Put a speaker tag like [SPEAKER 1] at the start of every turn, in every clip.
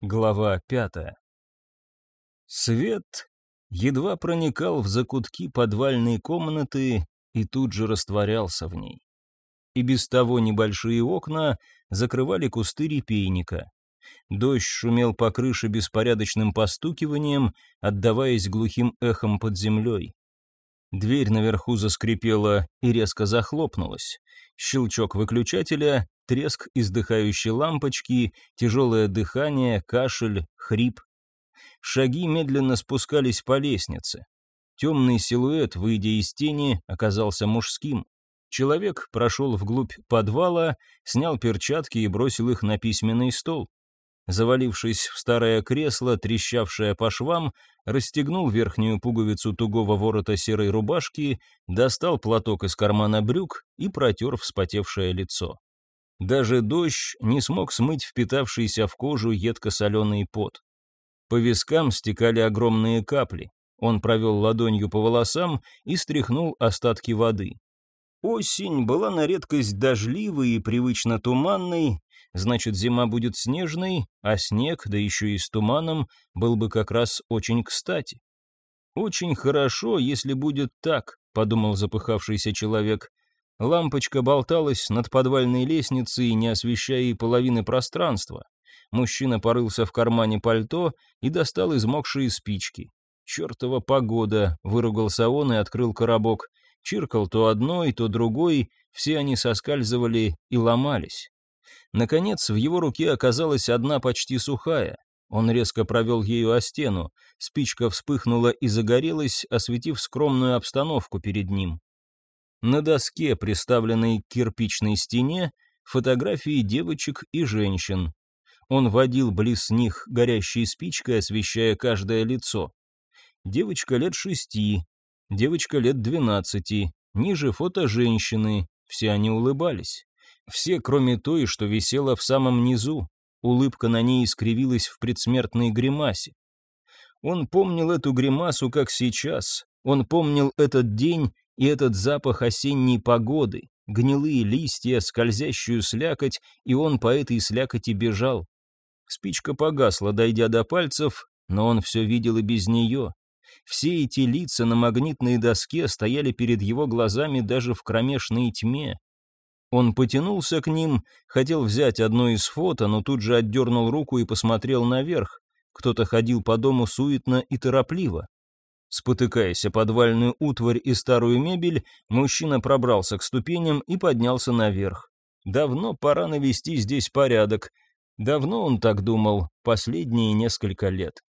[SPEAKER 1] Глава пятая. Свет едва проникал в закутки подвальной комнаты и тут же растворялся в ней. И без того небольшие окна закрывали кусты репейника. Дождь шумел по крыше беспорядочным постукиванием, отдаваясь глухим эхом под землей. Дверь наверху заскрипела и резко захлопнулась. Щелчок выключателя, треск издыхающей лампочки, тяжелое дыхание, кашель, хрип. Шаги медленно спускались по лестнице. Темный силуэт, выйдя из тени, оказался мужским. Человек прошел вглубь подвала, снял перчатки и бросил их на письменный стол. Завалившись в старое кресло, трещавшее по швам, расстегнул верхнюю пуговицу тугого ворота серой рубашки, достал платок из кармана брюк и протер вспотевшее лицо. Даже дождь не смог смыть впитавшийся в кожу едко-соленый пот. По вискам стекали огромные капли. Он провел ладонью по волосам и стряхнул остатки воды. Осень была на редкость дождливой и привычно туманной, значит, зима будет снежной, а снег, да еще и с туманом, был бы как раз очень кстати. «Очень хорошо, если будет так», — подумал запыхавшийся человек. Лампочка болталась над подвальной лестницей, не освещая и половины пространства. Мужчина порылся в кармане пальто и достал измокшие спички. «Чертова погода!» — выругался он и открыл коробок. Чиркал то одной, то другой, все они соскальзывали и ломались. Наконец, в его руке оказалась одна почти сухая. Он резко провел ею о стену. Спичка вспыхнула и загорелась, осветив скромную обстановку перед ним. На доске, приставленной к кирпичной стене, фотографии девочек и женщин. Он водил близ них горящей спичкой, освещая каждое лицо. Девочка лет шести, девочка лет двенадцати, ниже фото женщины, все они улыбались. Все, кроме той, что висела в самом низу. Улыбка на ней искривилась в предсмертной гримасе. Он помнил эту гримасу как сейчас. Он помнил этот день и этот запах осенней погоды, гнилые листья, скользящую слякоть, и он по этой слякоти бежал. Спичка погасла, дойдя до пальцев, но он все видел и без нее. Все эти лица на магнитной доске стояли перед его глазами даже в кромешной тьме. Он потянулся к ним, хотел взять одно из фото, но тут же отдернул руку и посмотрел наверх. Кто-то ходил по дому суетно и торопливо. Спотыкаясь о подвальную утварь и старую мебель, мужчина пробрался к ступеням и поднялся наверх. Давно пора навести здесь порядок. Давно он так думал, последние несколько лет.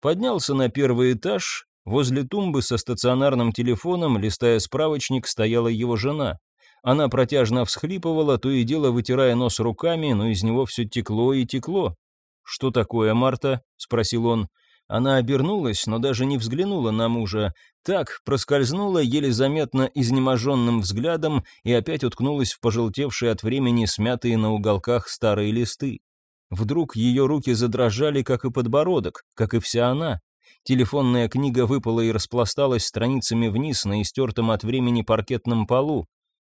[SPEAKER 1] Поднялся на первый этаж, возле тумбы со стационарным телефоном, листая справочник, стояла его жена. Она протяжно всхлипывала, то и дело вытирая нос руками, но из него все текло и текло. «Что такое, Марта?» — спросил он. Она обернулась, но даже не взглянула на мужа. Так проскользнула еле заметно изнеможенным взглядом и опять уткнулась в пожелтевшие от времени смятые на уголках старые листы. Вдруг ее руки задрожали, как и подбородок, как и вся она. Телефонная книга выпала и распласталась страницами вниз на истертом от времени паркетном полу.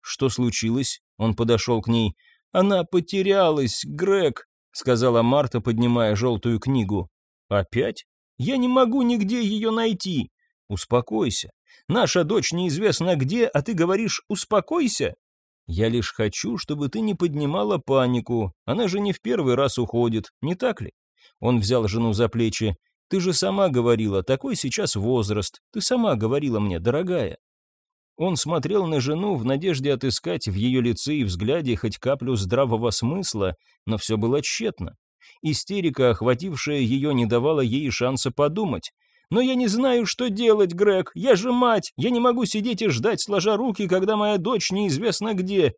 [SPEAKER 1] Что случилось? Он подошел к ней. «Она потерялась, Грег», — сказала Марта, поднимая желтую книгу. «Опять?» Я не могу нигде ее найти. Успокойся. Наша дочь неизвестно где, а ты говоришь «успокойся». Я лишь хочу, чтобы ты не поднимала панику. Она же не в первый раз уходит, не так ли? Он взял жену за плечи. Ты же сама говорила, такой сейчас возраст. Ты сама говорила мне, дорогая. Он смотрел на жену в надежде отыскать в ее лице и взгляде хоть каплю здравого смысла, но все было тщетно. Истерика, охватившая ее, не давала ей шанса подумать. «Но я не знаю, что делать, Грег. Я же мать. Я не могу сидеть и ждать, сложа руки, когда моя дочь неизвестно где».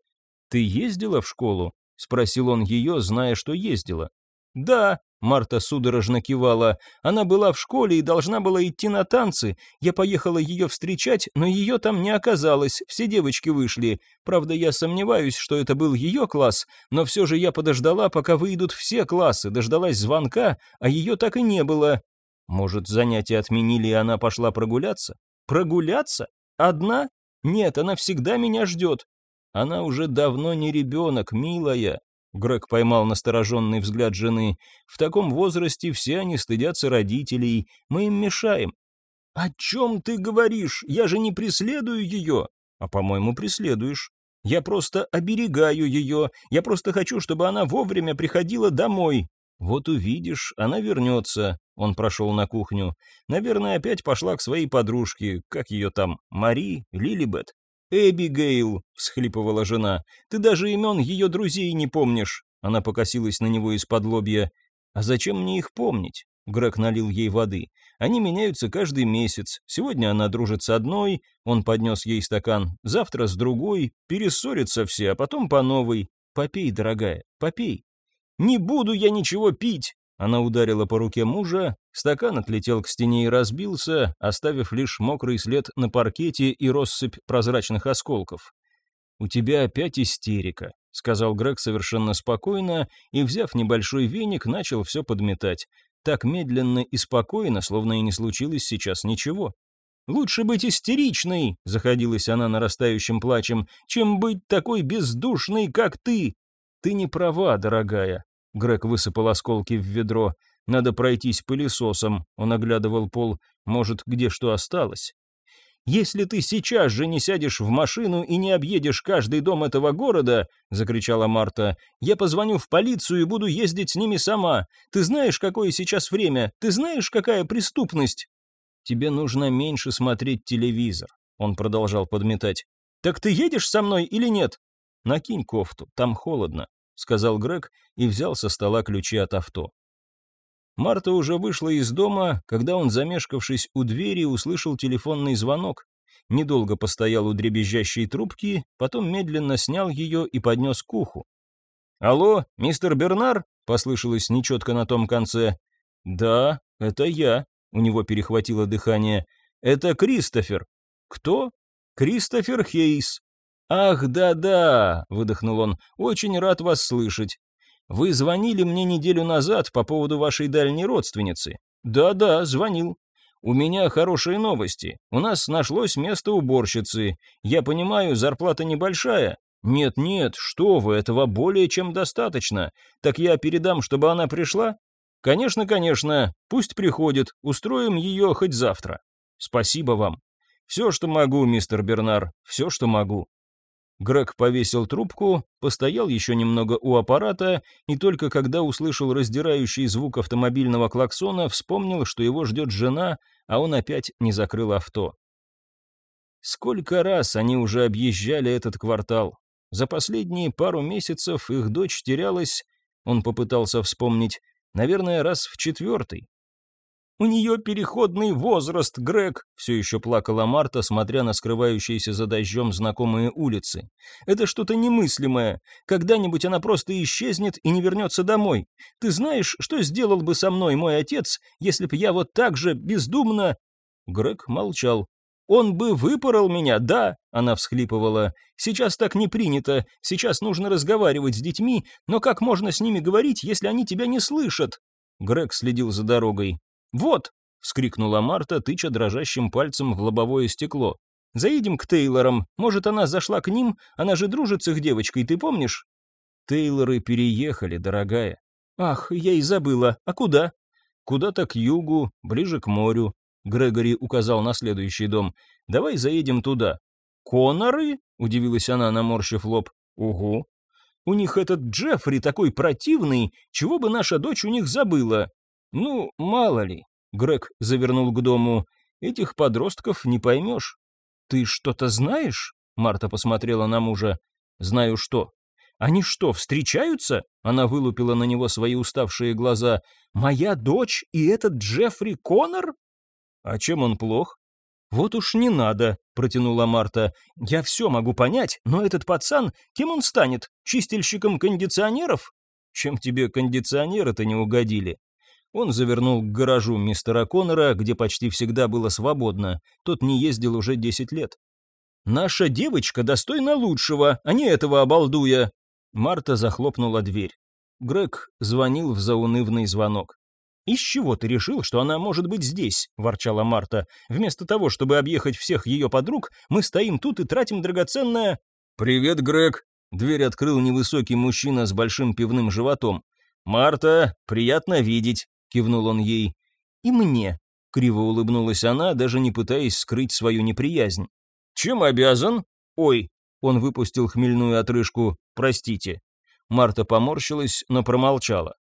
[SPEAKER 1] «Ты ездила в школу?» — спросил он ее, зная, что ездила. «Да», — Марта судорожно кивала, — «она была в школе и должна была идти на танцы. Я поехала ее встречать, но ее там не оказалось, все девочки вышли. Правда, я сомневаюсь, что это был ее класс, но все же я подождала, пока выйдут все классы, дождалась звонка, а ее так и не было». «Может, занятия отменили, и она пошла прогуляться?» «Прогуляться? Одна? Нет, она всегда меня ждет. Она уже давно не ребенок, милая. Грег поймал настороженный взгляд жены. «В таком возрасте все они стыдятся родителей. Мы им мешаем». «О чем ты говоришь? Я же не преследую ее». «А, по-моему, преследуешь. Я просто оберегаю ее. Я просто хочу, чтобы она вовремя приходила домой. Вот увидишь, она вернется». Он прошел на кухню. Наверное, опять пошла к своей подружке. Как ее там? Мари? Лилибет? «Эбигейл», — всхлипывала жена, — «ты даже имен ее друзей не помнишь». Она покосилась на него из-под лобья. «А зачем мне их помнить?» Грег налил ей воды. «Они меняются каждый месяц. Сегодня она дружит с одной, он поднес ей стакан, завтра с другой, перессорятся все, а потом по новой. Попей, дорогая, попей». «Не буду я ничего пить!» Она ударила по руке мужа, стакан отлетел к стене и разбился, оставив лишь мокрый след на паркете и россыпь прозрачных осколков. «У тебя опять истерика», — сказал Грег совершенно спокойно и, взяв небольшой веник, начал все подметать. Так медленно и спокойно, словно и не случилось сейчас ничего. «Лучше быть истеричной», — заходилась она нарастающим плачем, «чем быть такой бездушной, как ты». «Ты не права, дорогая», Грег высыпал осколки в ведро. «Надо пройтись пылесосом», — он оглядывал пол. «Может, где что осталось?» «Если ты сейчас же не сядешь в машину и не объедешь каждый дом этого города», — закричала Марта, — «я позвоню в полицию и буду ездить с ними сама. Ты знаешь, какое сейчас время? Ты знаешь, какая преступность?» «Тебе нужно меньше смотреть телевизор», — он продолжал подметать. «Так ты едешь со мной или нет?» «Накинь кофту, там холодно» сказал Грег и взял со стола ключи от авто. Марта уже вышла из дома, когда он, замешкавшись у двери, услышал телефонный звонок. Недолго постоял у дребезжащей трубки, потом медленно снял ее и поднес к уху. «Алло, мистер Бернар?» — послышалось нечетко на том конце. «Да, это я», — у него перехватило дыхание. «Это Кристофер». «Кто?» «Кристофер Хейс», «Ах, да-да», — выдохнул он, — «очень рад вас слышать. Вы звонили мне неделю назад по поводу вашей дальней родственницы?» «Да-да, звонил. У меня хорошие новости. У нас нашлось место уборщицы. Я понимаю, зарплата небольшая. Нет-нет, что вы, этого более чем достаточно. Так я передам, чтобы она пришла?» «Конечно, конечно. Пусть приходит. Устроим ее хоть завтра. Спасибо вам. Все, что могу, мистер Бернар, все, что могу». Грег повесил трубку, постоял еще немного у аппарата и только когда услышал раздирающий звук автомобильного клаксона, вспомнил, что его ждет жена, а он опять не закрыл авто. Сколько раз они уже объезжали этот квартал. За последние пару месяцев их дочь терялась, он попытался вспомнить, наверное, раз в четвертый. «У нее переходный возраст, Грег», — все еще плакала Марта, смотря на скрывающиеся за дождем знакомые улицы. «Это что-то немыслимое. Когда-нибудь она просто исчезнет и не вернется домой. Ты знаешь, что сделал бы со мной мой отец, если б я вот так же бездумно...» Грег молчал. «Он бы выпорол меня, да», — она всхлипывала. «Сейчас так не принято, сейчас нужно разговаривать с детьми, но как можно с ними говорить, если они тебя не слышат?» Грег следил за дорогой. «Вот!» — вскрикнула Марта, тыча дрожащим пальцем в лобовое стекло. «Заедем к Тейлорам. Может, она зашла к ним? Она же дружит с их девочкой, ты помнишь?» «Тейлоры переехали, дорогая». «Ах, я и забыла. А куда?» «Куда-то к югу, ближе к морю». Грегори указал на следующий дом. «Давай заедем туда». «Коноры?» — удивилась она, наморщив лоб. «Угу». «У них этот Джеффри такой противный, чего бы наша дочь у них забыла?» «Ну, мало ли», — Грег завернул к дому, — «этих подростков не поймешь». «Ты что-то знаешь?» — Марта посмотрела на мужа. «Знаю что». «Они что, встречаются?» — она вылупила на него свои уставшие глаза. «Моя дочь и этот Джеффри Коннор?» «А чем он плох?» «Вот уж не надо», — протянула Марта. «Я все могу понять, но этот пацан, кем он станет? Чистильщиком кондиционеров?» «Чем тебе кондиционеры-то не угодили?» Он завернул к гаражу мистера Коннора, где почти всегда было свободно. Тот не ездил уже 10 лет. «Наша девочка достойна лучшего, а не этого обалдуя!» Марта захлопнула дверь. Грег звонил в заунывный звонок. «Из чего ты решил, что она может быть здесь?» – ворчала Марта. «Вместо того, чтобы объехать всех ее подруг, мы стоим тут и тратим драгоценное...» «Привет, Грег!» Дверь открыл невысокий мужчина с большим пивным животом. «Марта, приятно видеть», — кивнул он ей. «И мне», — криво улыбнулась она, даже не пытаясь скрыть свою неприязнь. «Чем обязан?» «Ой», — он выпустил хмельную отрыжку, «простите». Марта поморщилась, но промолчала.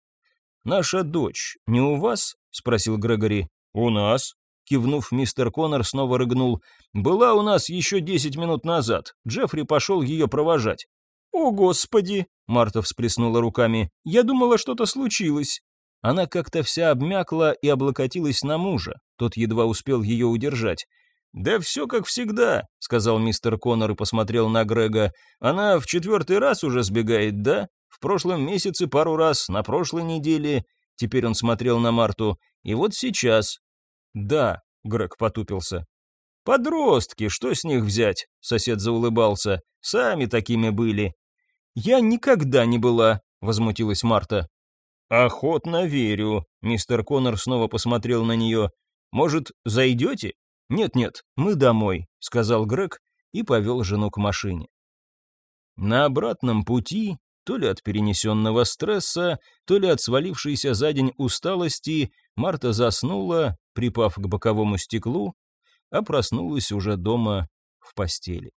[SPEAKER 1] «Наша дочь не у вас?» — спросил Грегори. «У нас», Кивнув, мистер Коннор снова рыгнул. «Была у нас еще десять минут назад. Джеффри пошел ее провожать». «О, Господи!» — Марта всплеснула руками. «Я думала, что-то случилось». Она как-то вся обмякла и облокотилась на мужа. Тот едва успел ее удержать. «Да все как всегда», — сказал мистер Коннор и посмотрел на Грега. «Она в четвертый раз уже сбегает, да? В прошлом месяце пару раз, на прошлой неделе». Теперь он смотрел на Марту. «И вот сейчас. «Да», — Грег потупился. «Подростки, что с них взять?» — сосед заулыбался. «Сами такими были». «Я никогда не была», — возмутилась Марта. «Охотно верю», — мистер Коннор снова посмотрел на нее. «Может, зайдете?» «Нет-нет, мы домой», — сказал Грег и повел жену к машине. На обратном пути, то ли от перенесенного стресса, то ли от свалившейся за день усталости, Марта заснула, припав к боковому стеклу, а проснулась уже дома в постели.